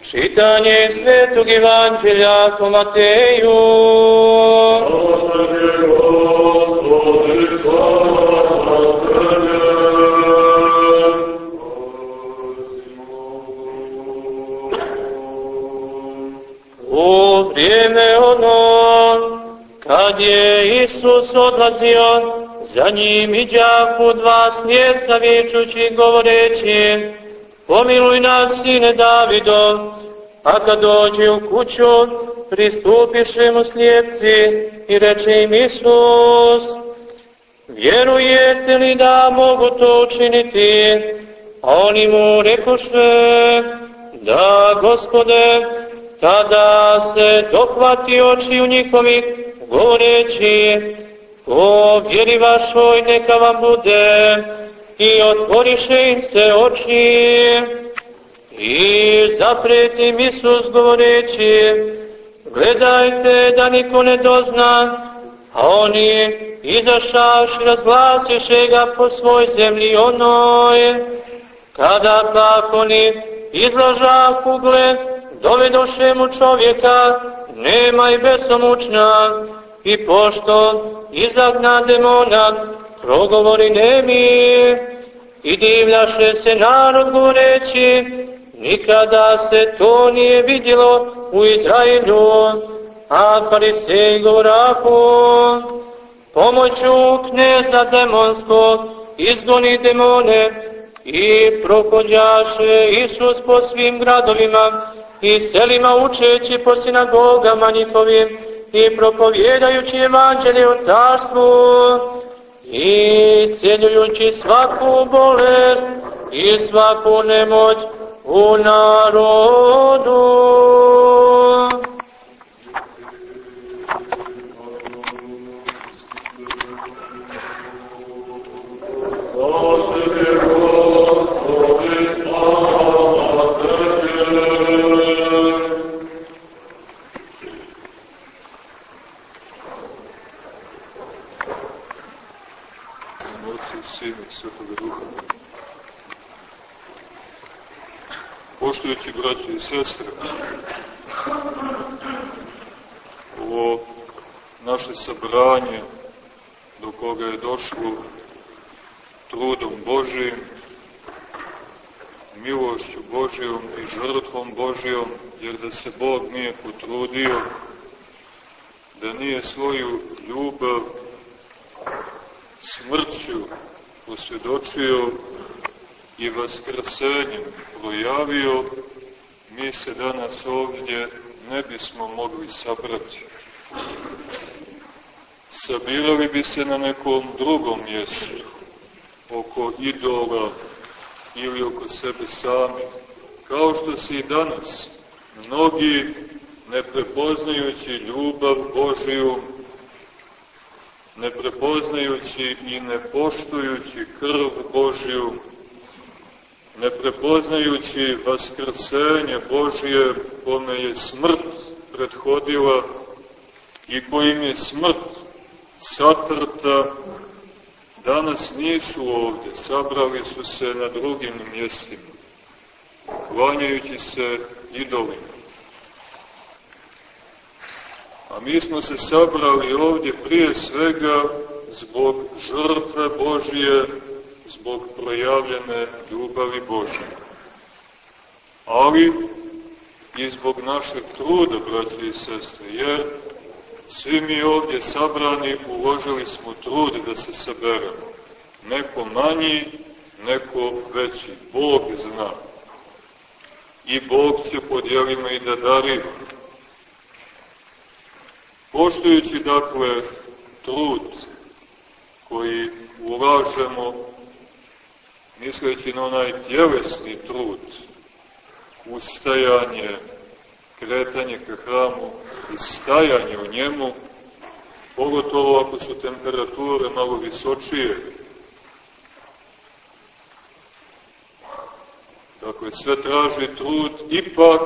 Čitanje svetog evanđelja po Mateju. U vrijeme ono, kad je Isus odlazio, za njim iđahu dva slijeca vičući govoreći, pomiluj nas, sine Davido, a kad dođe u kuću, pristupiše mu slijepci i reče im Isus, vjerujete li da mogu to učiniti? A oni mu rekoše, da, gospode, tada se dohvati oči u njihovih, govoreći, o vjeri vašoj neka vam bude, i otvoriše im se oči. I zapreti im Isus govoreći, gledajte da niko ne dozna, a oni izašaš razglasiše ga po svoj zemlji onoj. Kada pak oni izlaža kugle, dovedoše mu čovjeka, nema i besomučna, i pošto izagna demona, progovori nemi, i divljaše se narod govoreći, nikada se to nije vidjelo u Izraelju, a farisej govorahu, pomoću kneza demonskog izgoni demone i prohođaše Isus po svim gradovima i selima učeći po sinagogama njihovim i propovjedajući evanđelje o carstvu i sjeljujući svaku bolest i svaku nemoć u narodu. Otca i Sina i Svetoga Duha. Poštujući braće i sestre, ovo naše sabranje do koga je došlo trudom Božijim, milošću Božijom i žrtvom Božijom, jer da se Bog nije potrudio, da nije svoju ljubav smrću posvjedočio i vaskrsenjem projavio, mi se danas ovdje ne bismo mogli sabrati. Sabirali bi se na nekom drugom mjestu, oko idola ili oko sebe sami, kao što se i danas mnogi, ne prepoznajući ljubav Božiju, ne prepoznajući i ne poštujući krv Božju, ne prepoznajući vaskrsenje Božije kome je smrt prethodila i kojim je smrt satrta, danas nisu ovdje, sabrali su se na drugim mjestima, klanjajući se idolima. A mi smo se sabrali ovdje prije svega zbog žrtve Božije, zbog projavljene ljubavi Božije. Ali i zbog našeg truda, braći i sestre, jer svi mi ovdje sabrani uložili smo trud da se saberemo. Neko manji, neko veći. Bog zna. I Bog će podjelima i da darima. Poštujući, dakle, trud koji ulažemo, misleći na onaj tjelesni trud, ustajanje, kretanje ka hramu i stajanje u njemu, pogotovo ako su temperature malo visočije. Dakle, sve traži trud, ipak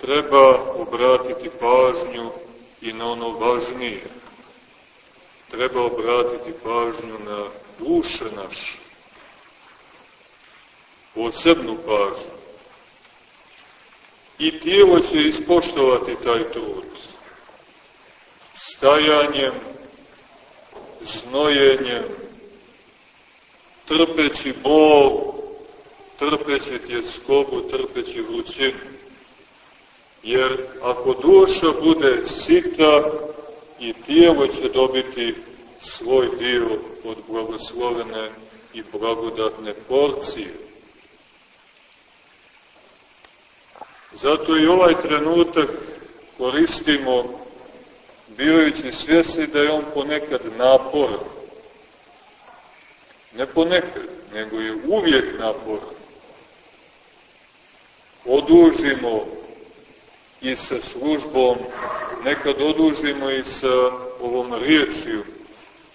treba obratiti pažnju i na ono važnije. Treba obratiti pažnju na duše naše. Posebnu pažnju. i tijelo će ispoštovati taj trud. Stajanjem, znojenjem, trpeći bol, trpeći tjeskobu, trpeći vrućinu. Jer ako duša bude sita, i tijelo će dobiti svoj dio od blagoslovene i blagodatne porcije. Zato i ovaj trenutak koristimo birajući svjesni da je on ponekad naporan. Ne ponekad, nego je uvijek naporan. Odužimo i sa službom, nekad odužimo i sa ovom riječju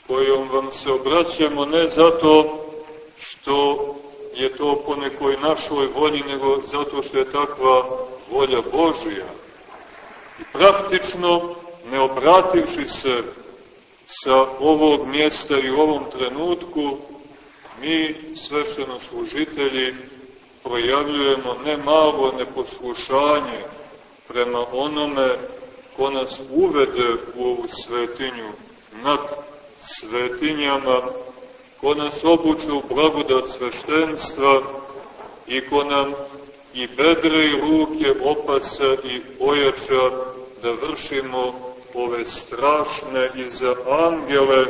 kojom vam se obraćamo ne zato što je to po nekoj našoj volji, nego zato što je takva volja Božija. I praktično, ne obrativši se sa ovog mjesta i u ovom trenutku, mi, svešteno služitelji, projavljujemo ne malo neposlušanje prema onome ko nas uvede u ovu svetinju nad svetinjama, ko nas obuče u blagodat sveštenstva i ko nam i bedre i ruke opasa i ojača da vršimo ove strašne i za angele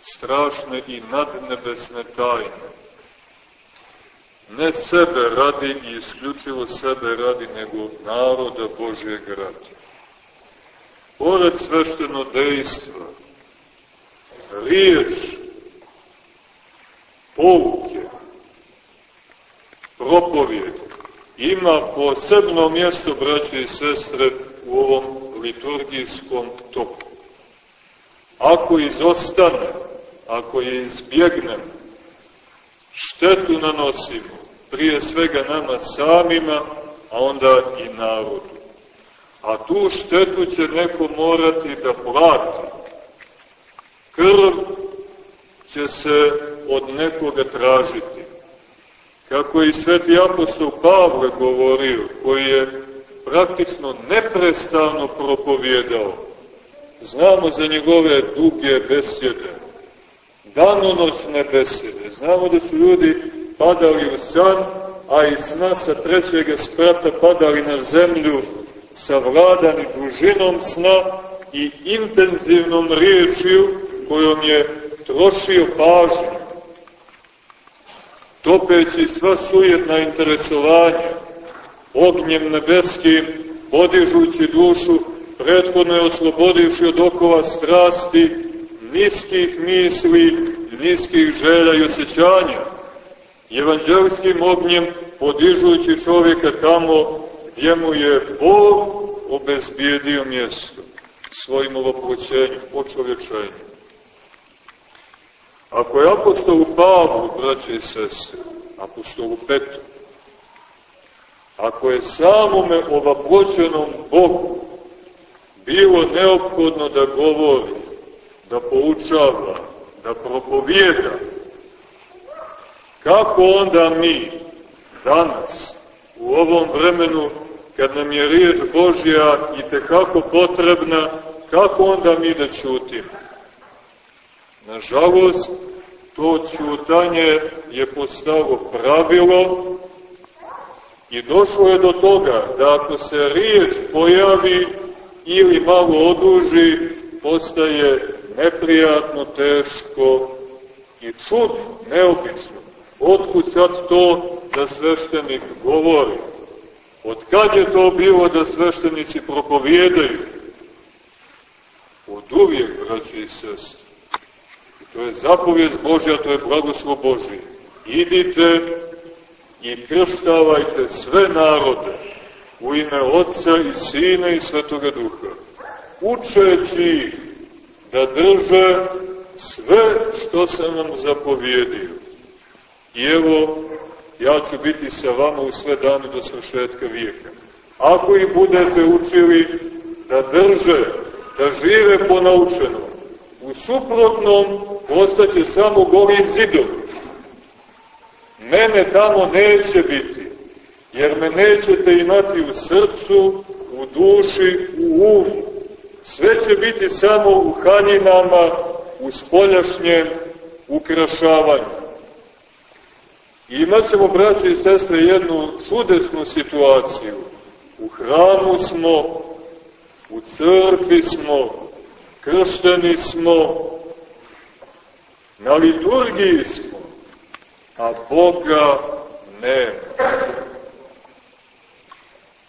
strašne i nadnebesne tajne. Ne sebe radi i isključivo sebe radi, nego naroda Božijeg radi. Pored svešteno dejstva, riječ, pouke, propovijed, ima posebno mjesto, braće i sestre, u ovom liturgijskom toku. Ako izostane, ako je izbjegnem, štetu nanosimo, prije svega nama samima, a onda i narodu. A tu štetu će neko morati da plati. Krv će se od nekoga tražiti. Kako je i sveti apostol Pavle govorio, koji je praktično neprestano propovjedao. Znamo za njegove duge besjede, danonoćne besjede. Znamo da su ljudi padali u san, a iz sna sa trećega sprata padali na zemlju savladani dužinom sna i intenzivnom riječju kojom je trošio pažnju, topeći sva sujetna interesovanja, ognjem nebeskim, podižući dušu, prethodno je oslobodivši od okova strasti, niskih misli, niskih želja i osjećanja, evanđelskim ognjem podižući čovjeka tamo gdje mu je Bog obezbijedio mjesto svojim ovoproćenjem, počovječenjem. Ako je apostolu Pavlu, braće i sestre, apostolu Petru, ako je samome ovaproćenom Bogu bilo neophodno da govori, da poučava, da propovijeda, kako onda mi danas u ovom vremenu kad nam je riječ Božja i tekako potrebna, kako onda mi da čutimo? Nažalost, to čutanje je postalo pravilo i došlo je do toga da ako se riječ pojavi ili malo oduži, postaje neprijatno, teško i čudno, neobično. Otkud sad to da sveštenik govori? Od kad je to bilo da sveštenici propovijedaju? Od uvijek, braći i sestri. To je zapovjed Božja, to je blagoslov Božji. Idite i krštavajte sve narode u ime Otca i Sina i Svetoga Duha, učeći ih da drže sve što sam vam zapovjedio. I evo, ja ću biti sa vama u sve dane do svršetka vijeka. Ako ih budete učili da drže, da žive po naučenom, u suprotnom ostaće samo goli zidom. Mene tamo neće biti, jer me nećete imati u srcu, u duši, u umu. Sve će biti samo u haljinama, u spoljašnjem ukrašavanju. I imat ćemo, braće i sestre, jednu čudesnu situaciju. U hramu smo, u crkvi smo, kršteni smo, na liturgiji smo, a Boga nema.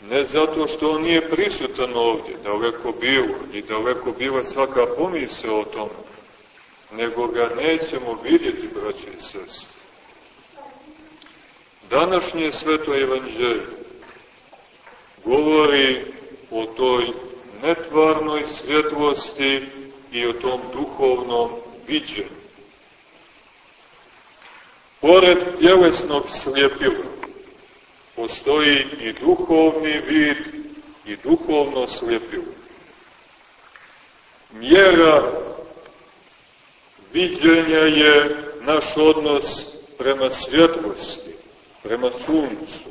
Ne zato što on nije prisutan ovdje, daleko bilo, i daleko bila svaka pomisla o tom, nego ga nećemo vidjeti, braće i sestre. Današnje sveto evanđelje govori o toj netvarnoj svjetlosti i o tom duhovnom viđenju. Pored tjelesnog slijepila postoji i duhovni vid i duhovno slijepilo. Mjera viđenja je naš odnos prema svjetlosti, prema suncu.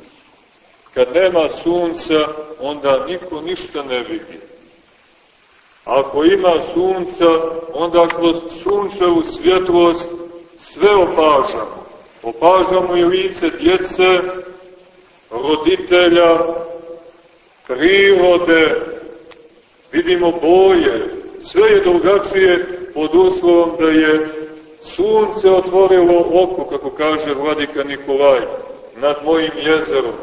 Kad nema sunca, onda niko ništa ne vidi. Ako ima sunca, onda kroz sunčevu svjetlost sve opažamo. Opažamo i lice djece, roditelja, prirode, vidimo boje, sve je drugačije pod uslovom da je sunce otvorilo oko, kako kaže vladika Nikolaj, nad mojim jezerom,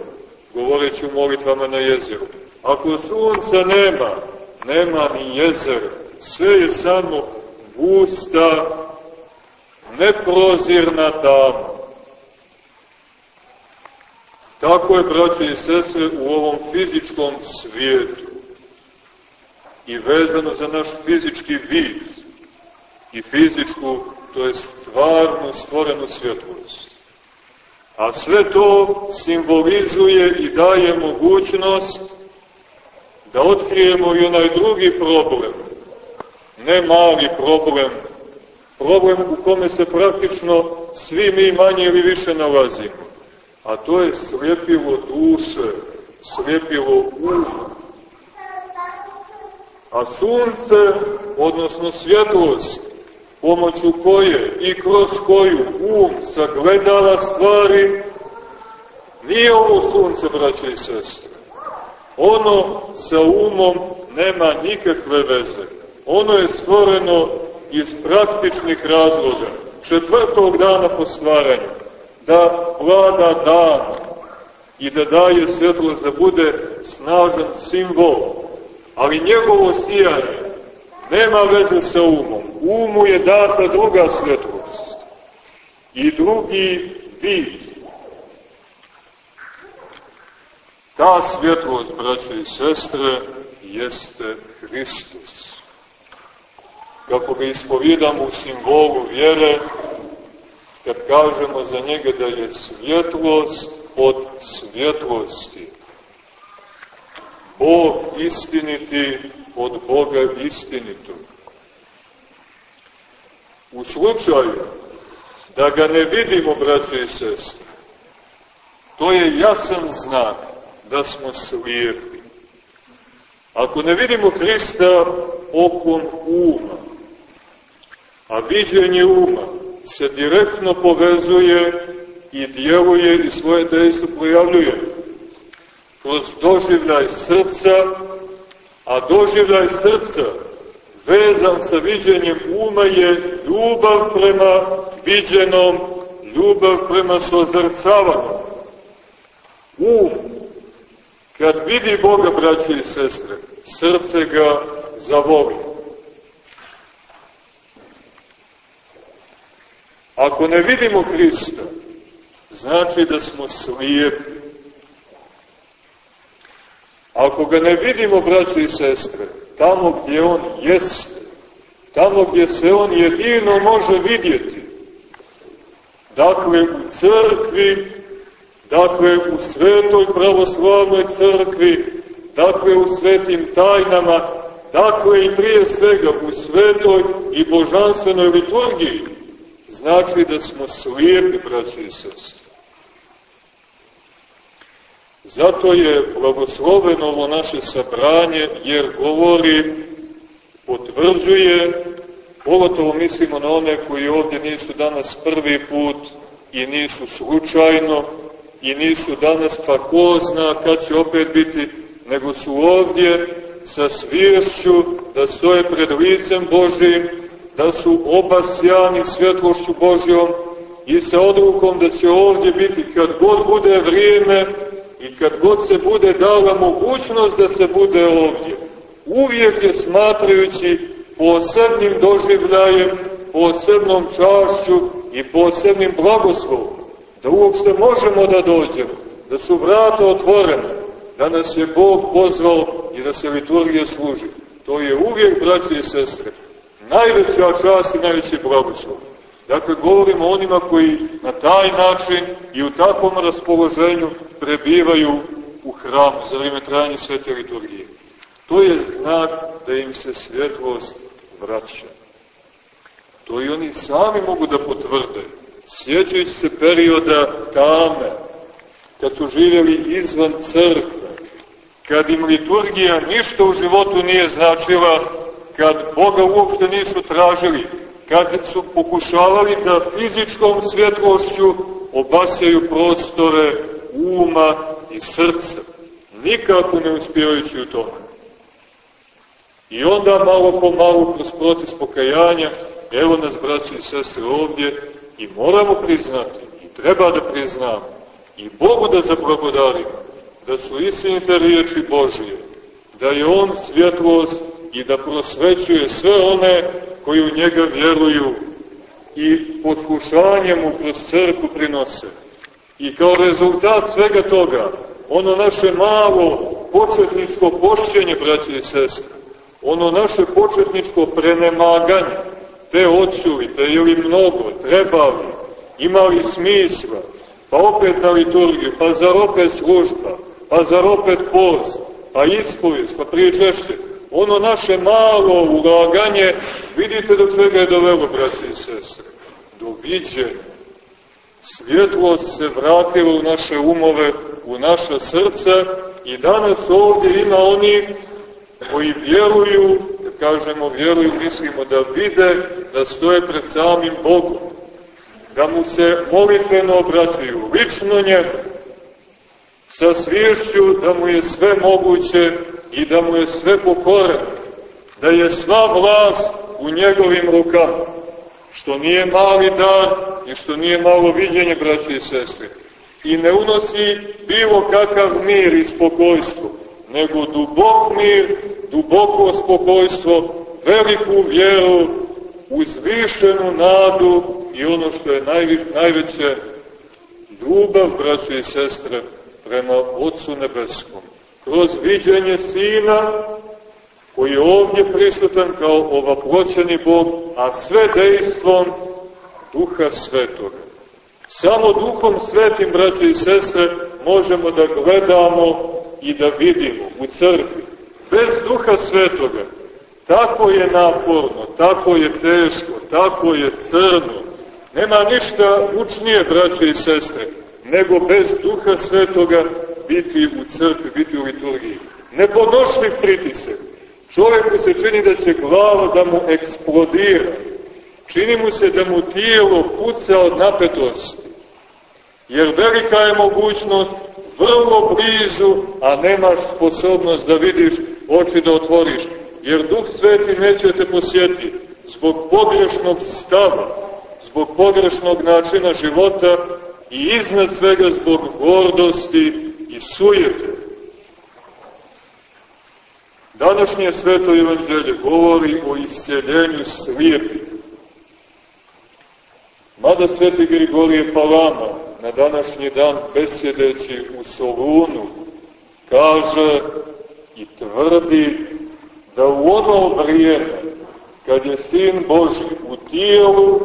govoreći u molitvama na jezeru. Ako sunca nema, nema ni jezera, sve je samo gusta, neprozirna tama. Tako je, braće i sestre, u ovom fizičkom svijetu i vezano za naš fizički vid i fizičku, to je stvarno stvorenu svjetlost. A sve to simbolizuje i daje mogućnost da otkrijemo i onaj drugi problem, ne mali problem, problem u kome se praktično svi mi manje ili više nalazimo a to je slijepilo duše, slijepilo uma. A sunce, odnosno svjetlost, pomoću koje i kroz koju um sagledala stvari, nije ovo sunce, braće i sestre. Ono sa umom nema nikakve veze. Ono je stvoreno iz praktičnih razloga, četvrtog dana po stvaranju da vlada dan i da daje svetlost da bude snažan simbol, ali njegovo sijanje nema veze sa umom. Umu je data druga svetlost i drugi vid. Ta svjetlost, braće i sestre, jeste Hristos. Kako ga ispovidamo u simbolu vjere, kad kažemo za njega da je svjetlost od svjetlosti. Bog istiniti od Boga istinitog. U slučaju da ga ne vidimo, braće i sestre, to je jasan znak da smo slijepi. Ako ne vidimo Hrista okom uma, a viđenje uma se direktno povezuje i djeluje i svoje dejstvo projavljuje kroz doživljaj srca, a doživljaj srca vezan sa viđenjem uma je ljubav prema viđenom, ljubav prema sozrcavanju. Um, kad vidi Boga, braće i sestre, srce ga zavoli. Ako ne vidimo Hrista, znači da smo slijepi. Ako ga ne vidimo, braći i sestre, tamo gdje on jeste, tamo gdje se on jedino može vidjeti, dakle u crkvi, dakle u svetoj pravoslavnoj crkvi, dakle u svetim tajnama, dakle i prije svega u svetoj i božanstvenoj liturgiji, znači da smo slijepi, braći i sestri. Zato je blagosloveno ovo naše sabranje, jer govori, potvrđuje, pogotovo mislimo na one koji ovdje nisu danas prvi put i nisu slučajno, i nisu danas pa ko zna kad će opet biti, nego su ovdje sa sviješću da stoje pred licem Božijim, da su obasjani svjetlošću Božijom i sa odrukom da će ovdje biti kad god bude vrijeme i kad god se bude dala mogućnost da se bude ovdje. Uvijek je smatrajući posebnim doživljajem, posebnom čašću i posebnim blagoslovom, da uopšte možemo da dođemo, da su vrata otvorene, da nas je Bog pozvao i da se liturgija služi. To je uvijek, braći i sestre, najveća čast i najveći blagoslov. Dakle, govorimo onima koji na taj način i u takvom raspoloženju prebivaju u hramu za vrijeme trajanja svete liturgije. To je znak da im se svjetlost vraća. To i oni sami mogu da potvrde. Sjećajući se perioda tame, kad su živjeli izvan crkve, kad im liturgija ništa u životu nije značila, kad Boga uopšte nisu tražili, kad su pokušavali da fizičkom svjetlošću obasjaju prostore uma i srca, nikako ne uspijevajući u tome. I onda malo po malo kroz proces pokajanja, evo nas braći i sestre ovdje, i moramo priznati, i treba da priznamo, i Bogu da zablagodarimo, da su istinite riječi Božije, da je On svjetlost i da prosvećuje sve one koji u njega vjeruju i poslušanje mu kroz crku prinose. I kao rezultat svega toga, ono naše malo početničko pošćenje, braći i sestre, ono naše početničko prenemaganje, te očuvite ili mnogo, trebali, imali smisla, pa opet na liturgiju, pa zar opet služba, pa zar opet post, pa ispovijest, pa prije češće, ono naše malo ulaganje, vidite do čega je dovelo, braći i sestre, do viđenja. Svjetlost se vratila u naše umove, u naša srca i danas ovdje ima oni koji vjeruju, da kažemo vjeruju, mislimo da vide, da stoje pred samim Bogom, da mu se molitveno obraćaju, lično njemu, sa sviješću da mu je sve moguće i da mu je sve pokoreno, da je sva vlast u njegovim rukama, što nije mali dar i što nije malo viđenje, braći i sestre, i ne unosi bilo kakav mir i spokojstvo, nego dubok mir, duboko spokojstvo, veliku vjeru, uzvišenu nadu i ono što je najveće, ljubav, braći i sestre, prema Otcu Nebeskom. Kroz viđenje Sina, koji je ovdje prisutan kao ovaploćeni Bog, a sve dejstvom Duha Svetoga. Samo Duhom Svetim, braće i sestre, možemo da gledamo i da vidimo u crkvi. Bez Duha Svetoga, tako je naporno, tako je teško, tako je crno. Nema ništa učnije, braće i sestre, nego bez duha svetoga biti u crkvi, biti u liturgiji. Nepodnošljiv pritisak. Čovjeku se čini da će glava da mu eksplodira. Čini mu se da mu tijelo puca od napetosti. Jer velika je mogućnost vrlo blizu, a nemaš sposobnost da vidiš, oči da otvoriš. Jer Duh Sveti neće te posjetiti zbog pogrešnog stava, zbog pogrešnog načina života i iznad svega zbog gordosti i sujete. Današnje sveto evanđelje govori o isceljenju slijepih. Mada sveti Grigorije Palama na današnji dan besjedeći u Solunu kaže i tvrdi da u ono vrijeme kad je Sin Boži u tijelu,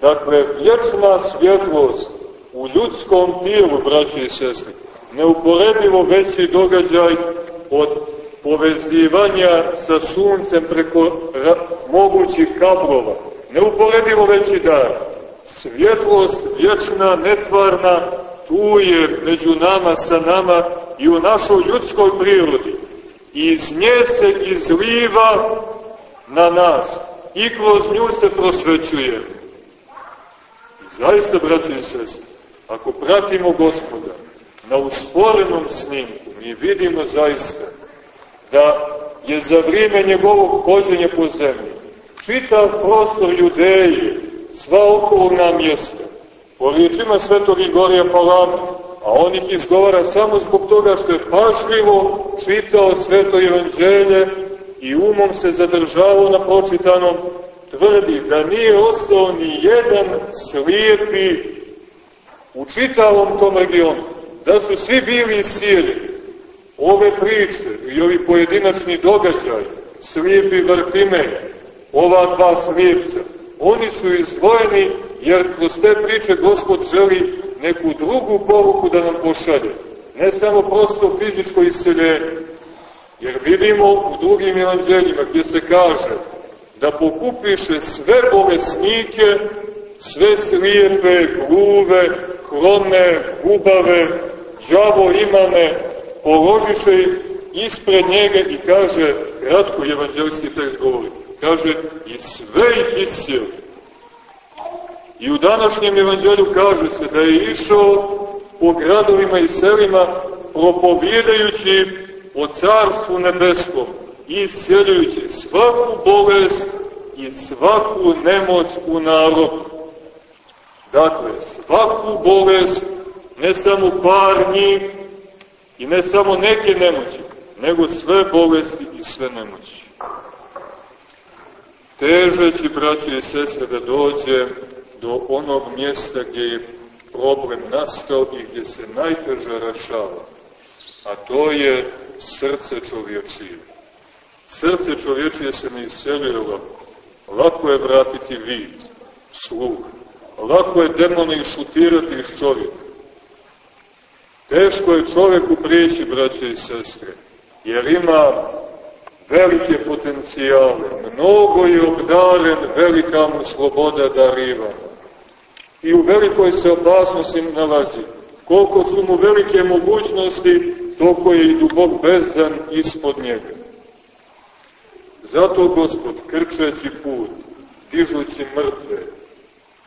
dakle vječna svjetlost u ljudskom tijelu, braći i sestri, neuporedivo veći događaj od povezivanja sa suncem preko mogućih kablova. Neuporedivo veći dar. Svjetlost vječna, netvarna, tu je među nama, sa nama i u našoj ljudskoj prirodi. I iz nje se izliva na nas i kroz nju se prosvećuje. I zaista, braći i sestri, ako pratimo gospoda na usporenom snimku, mi vidimo zaista da je za vrijeme njegovog hođenja po zemlji čitav prostor Judeje, sva okolna mjesta, po riječima svetog Igorija Palama, a on ih izgovara samo zbog toga što je pašljivo čitao sveto evanđelje i umom se zadržavao na pročitanom, tvrdi da nije ostao ni jedan slijepi u čitavom tom regionu, da su svi bili iscijeli. Ove priče i ovi pojedinačni događaj, slijepi Vrtimej, ova dva slijepca, oni su izdvojeni jer kroz te priče Gospod želi neku drugu poruku da nam pošalje. Ne samo prosto fizičko isceljenje, jer vidimo u drugim evanđeljima gdje se kaže da pokupiše sve bolesnike, sve slijepe, gluve, hrome, gubave, džavo imane, položiše ispred njega i kaže, kratko evanđelski tekst govori, kaže, i sve ih iscijeli. I u današnjem evanđelju kaže se da je išao po gradovima i selima propovjedajući o carstvu nebeskom i isceljujući svaku bolest i svaku nemoć u narodu. Dakle, svaku bolest, ne samo par njih i ne samo neke nemoći, nego sve bolesti i sve nemoći. Težeći, braće i sestre, da dođe do onog mjesta gdje je problem nastao i gdje se najteže rašava, a to je srce čovječije. Srce čovječije se ne isceljuje lako. Lako je vratiti vid, sluh. Lako je demone išutirati iz čovjeka. Teško je čovjeku prijeći, braće i sestre, jer ima velike potencijale, mnogo je obdaren, velika mu sloboda darivana. I u velikoj se opasnosti nalazi. Koliko su mu velike mogućnosti, toliko je i dubok bezdan ispod njega. Zato Gospod, krčeći put, dižući mrtve,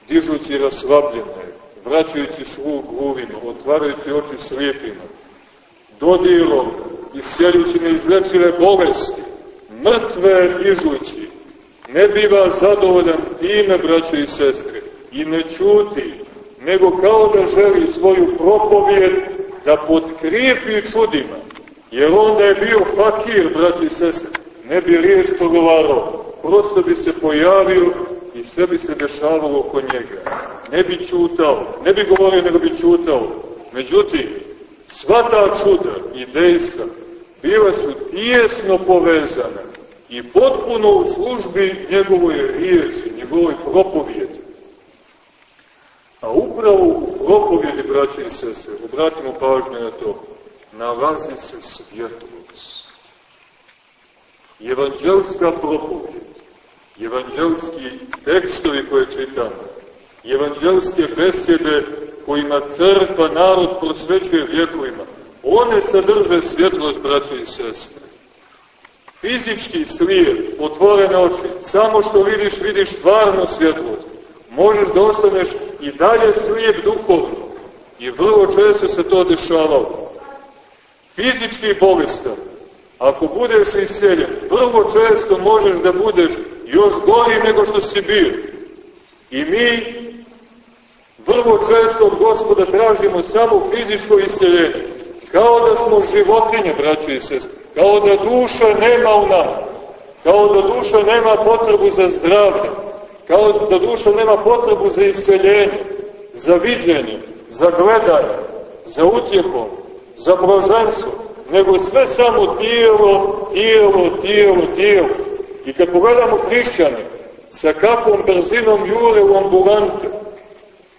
dižući raslabljene, vraćajući sluh gluvima, otvarajući oči slijepima, dodilom i sjeljući neizlečive bolesti, mrtve dižući, ne biva zadovoljan time, braće i sestre, i ne čuti, nego kao da želi svoju propovijed da potkrijepi čudima, jer onda je bio fakir, braći i sestre, ne bi riječ pogovarao, prosto bi se pojavio i sve bi se dešavalo oko njega. Ne bi čutao, ne bi govorio, nego bi čutao. Međutim, sva ta čuda i dejstva bila su tijesno povezana i potpuno u službi njegovoj riječi, njegovoj propovjedi. A upravo u propovjedi, braće i sestre, obratimo pažnje na to, nalazi se svjetlost. Evanđelska propovjed, evanđelski tekstovi koje čitamo, evanđelske besjede kojima crkva narod prosvećuje vjekovima, one sadrže svjetlost, braće i sestre. Fizički slijed, otvorene oči, samo što vidiš, vidiš stvarno svjetlost možeš da ostaneš i dalje slijep duhovno. I vrlo često se to dešavalo. Fizički bolestan, ako budeš isceljen, vrlo često možeš da budeš još gori nego što si bio. I mi vrlo često od gospoda tražimo samo fizičko isceljenje. Kao da smo životinje, braći i sest. Kao da duša nema u nama. Kao da duša nema potrebu za zdravlje kao da duša nema potrebu za isceljenje, za viđenje, za gledanje, za utjehom, za blaženstvo, nego sve samo tijelo, tijelo, tijelo, tijelo. I kad pogledamo hrišćane, sa kakvom brzinom jure u ambulante,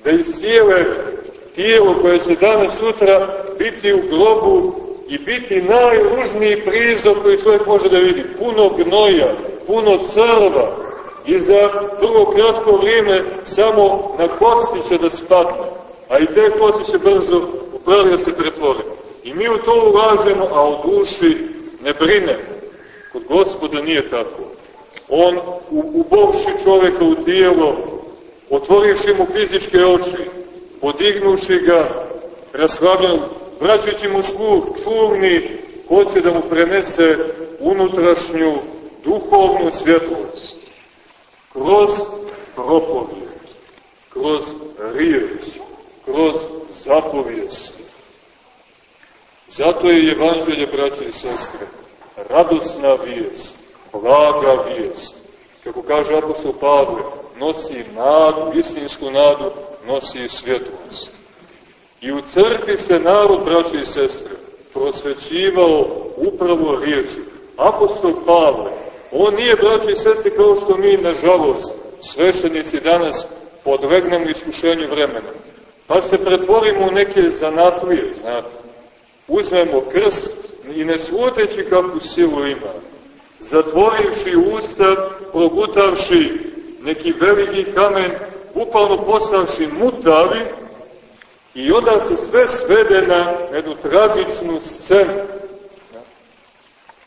da iscijele tijelo koje će danas sutra biti u grobu i biti najružniji prizor koji čovjek može da vidi. Puno gnoja, puno crva, i za vrlo kratko vrijeme samo na kosti će da spadne, a i te kosti će brzo u prelije se pretvore. I mi u to ulažemo, a o duši ne brinemo. Kod gospoda nije tako. On, ubovši čoveka u tijelo, otvorivši mu fizičke oči, podignuši ga, rashlabljen, vraćajući mu sluh, čuvni, hoće da mu prenese unutrašnju duhovnu svjetlost. Kroz propovijed, kroz riječ, kroz zapovijesti. Zato je evanđelje, braće i sestre, radosna vijest, blaga vijest. Kako kaže apostol Pavle, nosi nadu, istinsku nadu, nosi svjetlost. I u crkvi se narod, braće i sestre, prosvećivao upravo riječi. Apostol Pavle, on nije, braće i sestre, kao što mi, nažalost, sveštenici danas podlegnemo iskušenju vremena. Pa se pretvorimo u neke zanatlije, znate. Uzmemo krst i ne sluteći kakvu silu ima, zatvorivši usta, progutavši neki veliki kamen, upalno postavši mutavi, i onda se sve svede na jednu tragičnu scenu.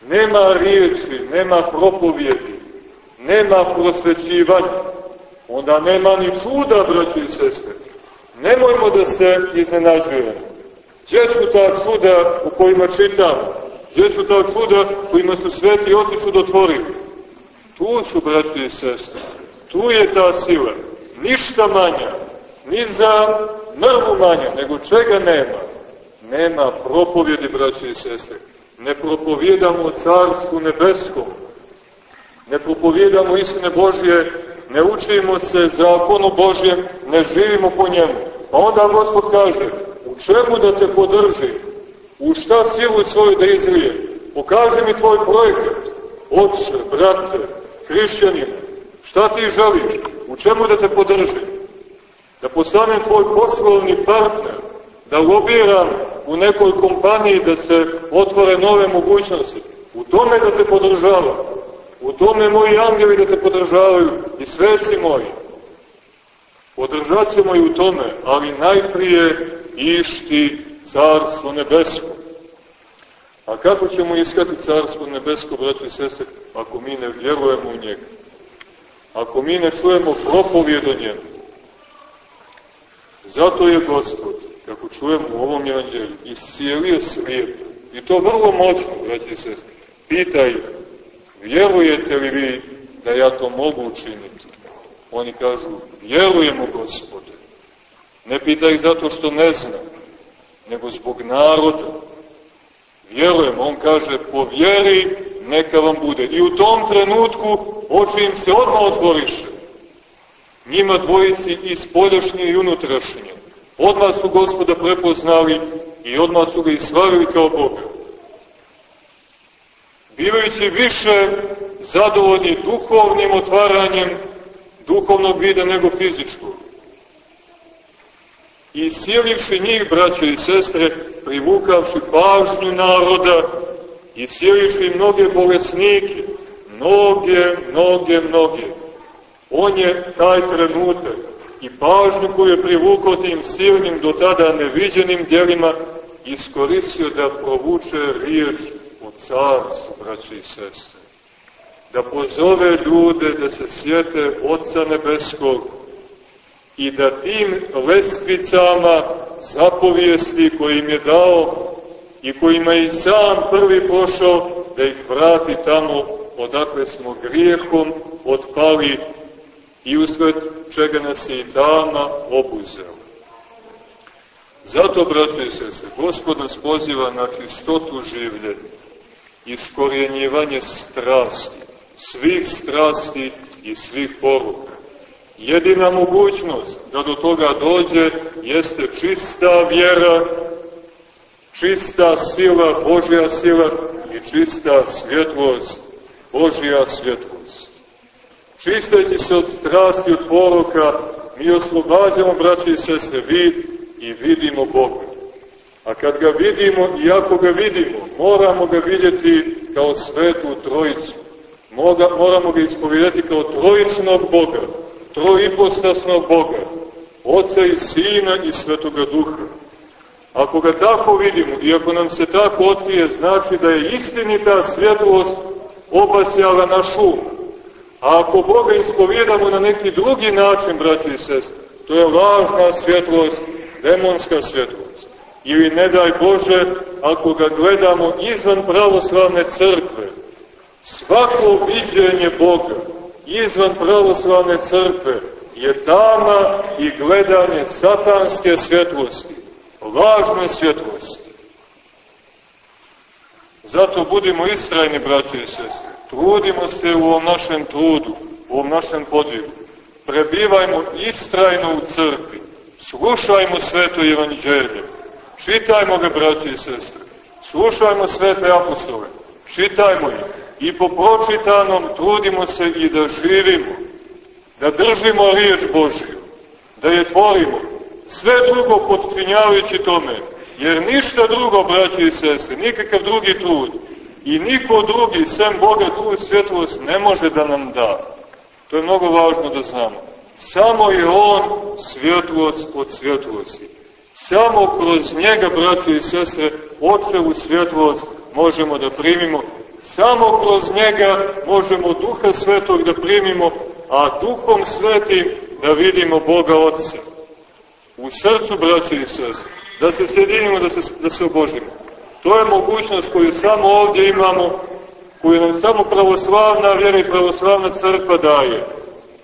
Nema riječi, nema propovjedi, nema prosvećivanja, onda nema ni čuda, braći i sestre. Nemojmo da se iznenađujemo. Gdje su ta čuda u kojima čitamo? Gdje su ta čuda kojima su sveti oci čudotvorili? Tu su, braći i sestre. Tu je ta sila. Ništa manja. Ni za mrvu manje, nego čega nema? Nema propovjedi, braći i sestre. Ne propovjedamo carstvu nebeskom. Ne propovjedamo istine Božje, ne učimo se zakonu Božjem, ne živimo po njemu. Pa onda Gospod kaže, u čemu da te podrži? U šta silu svoju da izlije? Pokaži mi tvoj projekat. Oče, brate, hrišćanine, šta ti želiš? U čemu da te podrži? Da postanem tvoj poslovni partner, da lobiram u nekoj kompaniji da se otvore nove mogućnosti. U tome da te podržavam. U tome moji angeli da te podržavaju i sveci moji. Podržat ćemo i u tome, ali najprije išti carstvo nebesko. A kako ćemo iskati carstvo nebesko, braći i sestre, ako mi ne vjerujemo u njega? Ako mi ne čujemo propovijed o njemu? Zato je Gospod, kako čujemo u ovom evanđelju, iscijelio svijet. I to vrlo moćno, braći. Pitaj ih, vjerujete li vi da ja to mogu učiniti? Oni kažu, vjerujemo Gospode. Ne pitaj zato što ne zna, nego zbog naroda. Vjerujemo, on kaže, po vjeri neka vam bude. I u tom trenutku oči im se odmah otvoriše njima dvojici i spoljašnje i unutrašnje. Odmah su gospoda prepoznali i odmah su ga isvarili kao Boga. Bivajući više zadovoljni duhovnim otvaranjem duhovnog vida nego fizičkog. I sjelivši njih, braće i sestre, privukavši pažnju naroda i sjelivši mnoge bolesnike, mnoge, mnoge, mnoge, On je taj trenutak i pažnju koju je privukao tim silnim do tada neviđenim djelima iskoristio da provuče riječ o carstvu, braće i sestre. Da pozove ljude da se sjete Otca Nebeskog i da tim lestvicama zapovijesti koje im je dao i kojima je sam prvi pošao, da ih vrati tamo odakle smo grijehom otpali i usled čega nas je i dana obuzeo. Zato, braćo i sese, Gospod nas poziva na čistotu življenja, iskorjenjivanje strasti, svih strasti i svih poruka. Jedina mogućnost da do toga dođe jeste čista vjera, čista sila, Božja sila i čista svjetlost, Božja svjetlost. Čisteći se od strasti, od poroka, mi oslobađamo, braće i sestre, vid i vidimo Boga. A kad ga vidimo, i ako ga vidimo, moramo ga vidjeti kao svetu trojicu. Moga, moramo ga ispovijedati kao trojičnog Boga, trojipostasnog Boga, Oca i Sina i Svetoga Duha. Ako ga tako vidimo i ako nam se tako otkrije, znači da je istinita svjetlost obasjala naš um. A ako Boga ispovjedamo na neki drugi način, braći i sestri, to je lažna svjetlost, demonska svjetlost. Ili ne daj Bože, ako ga gledamo izvan pravoslavne crkve, svako viđenje Boga izvan pravoslavne crkve je tama i gledanje satanske svjetlosti, lažne svjetlosti. Zato budimo istrajni, braći i sestri. Trudimo se u ovom našem trudu, u ovom našem podvigu. Prebivajmo istrajno u crkvi. Slušajmo sveto evanđelje. Čitajmo ga, braći i sestre. Slušajmo svete apostole. Čitajmo ih. I po pročitanom trudimo se i da živimo. Da držimo riječ Božiju. Da je tvorimo. Sve drugo potčinjavajući tome Jer ništa drugo, braći i sestre, nikakav drugi trud i niko drugi, sem Boga, tu svjetlost ne može da nam da. To je mnogo važno da znamo. Samo je On svjetlost od svjetlosti. Samo kroz njega, braći i sestre, očevu svjetlost možemo da primimo. Samo kroz njega možemo Duha Svetog da primimo, a Duhom Svetim da vidimo Boga Otca. U srcu, braći i sestre da se sjedinimo, da se, da se obožimo. To je mogućnost koju samo ovdje imamo, koju nam samo pravoslavna vjera i pravoslavna crkva daje.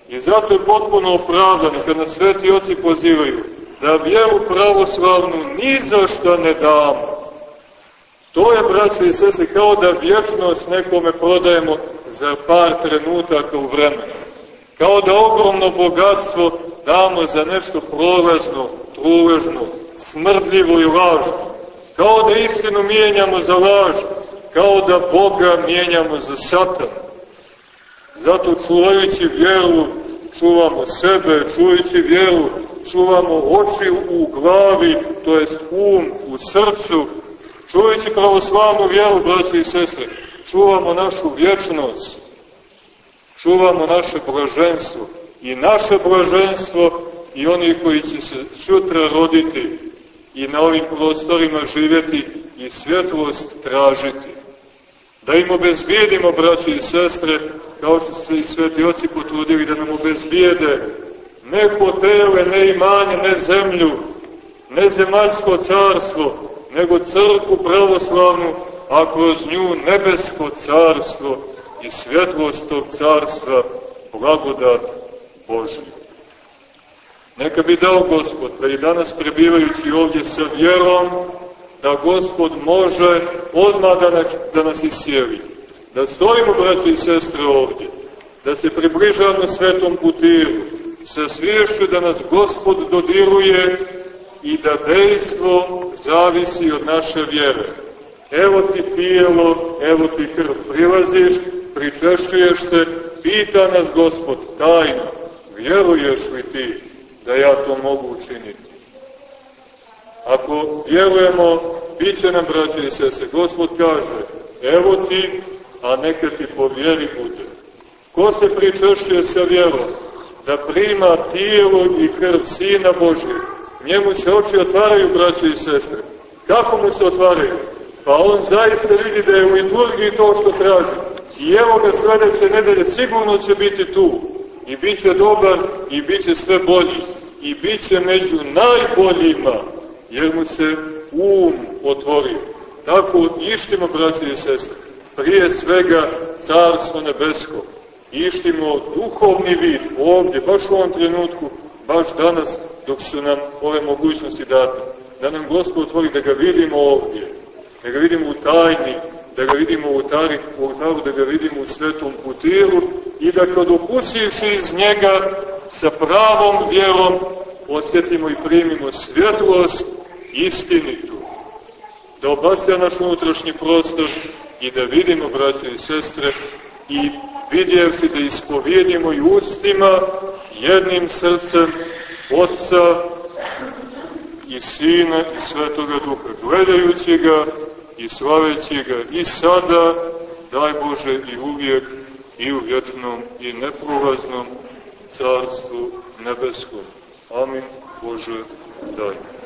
I zato je potpuno opravdano kad nas sveti oci pozivaju da vjeru pravoslavnu ni za šta ne damo. To je, braće i sese, kao da vječnost nekome prodajemo za par trenutaka u vremenu. Kao da ogromno bogatstvo damo za nešto prolazno, truležno, smrdljivo i lažno. Kao da istinu mijenjamo za laž, kao da Boga mijenjamo za satan. Zato čuvajući vjeru, čuvamo sebe, čuvajući vjeru, čuvamo oči u glavi, to jest um u srcu, čuvajući pravoslavnu vjeru, braći i sestre, čuvamo našu vječnost, čuvamo naše blaženstvo i naše blaženstvo i oni koji će se sutra roditi i na ovim prostorima živjeti i svjetlost tražiti. Da im obezbijedimo, braći i sestre, kao što se i sveti oci potrudili da nam obezbijede ne hotele, ne imanje, ne zemlju, ne zemaljsko carstvo, nego crku pravoslavnu, a kroz nju nebesko carstvo i svjetlost tog carstva, blagodat Božja. Neka bi dao Gospod da i danas prebivajući ovdje sa vjerom, da Gospod može odmah da, da nas isjeli. Da stojimo, braći i sestre, ovdje. Da se približavamo svetom putiru. Sa sviješću da nas Gospod dodiruje i da dejstvo zavisi od naše vjere. Evo ti tijelo, evo ti krv. Prilaziš, pričešćuješ se, pita nas Gospod tajno. Vjeruješ li ti? da ja to mogu učiniti. Ako vjerujemo, bit će nam, braće i sese. Gospod kaže, evo ti, a neka ti po vjeri bude. Ko se pričešćuje sa vjerom? Da prima tijelo i krv Sina Božje. Njemu se oči otvaraju, braće i sestre. Kako mu se otvaraju? Pa on zaista vidi da je u liturgiji to što traži. I evo ga sledeće nedelje sigurno će biti tu. I bit će dobar i bit će sve bolji i bit će među najboljima, jer mu se um otvorio. Tako ištimo, braći i sestre, prije svega Carstvo nebesko, ištimo duhovni vid ovdje, baš u ovom trenutku, baš danas, dok su nam ove mogućnosti date. Da nam Gospod otvori da ga vidimo ovdje, da ga vidimo u tajni, da ga vidimo u, tari, u oltaru, da ga vidimo u svetom putiru i da kad opusivši iz njega sa pravom vjerom osjetimo i primimo svjetlost istinitu, da obasja naš unutrašnji prostor i da vidimo, braće i sestre, i vidjevši da ispovjedimo i ustima jednim srcem Otca i Sina i Svetoga Duha, gledajući ga i slaveći ga i sada, daj Bože i uvijek i u vječnom i neprolaznom Carstvu nebeskom. Amin Bože daj.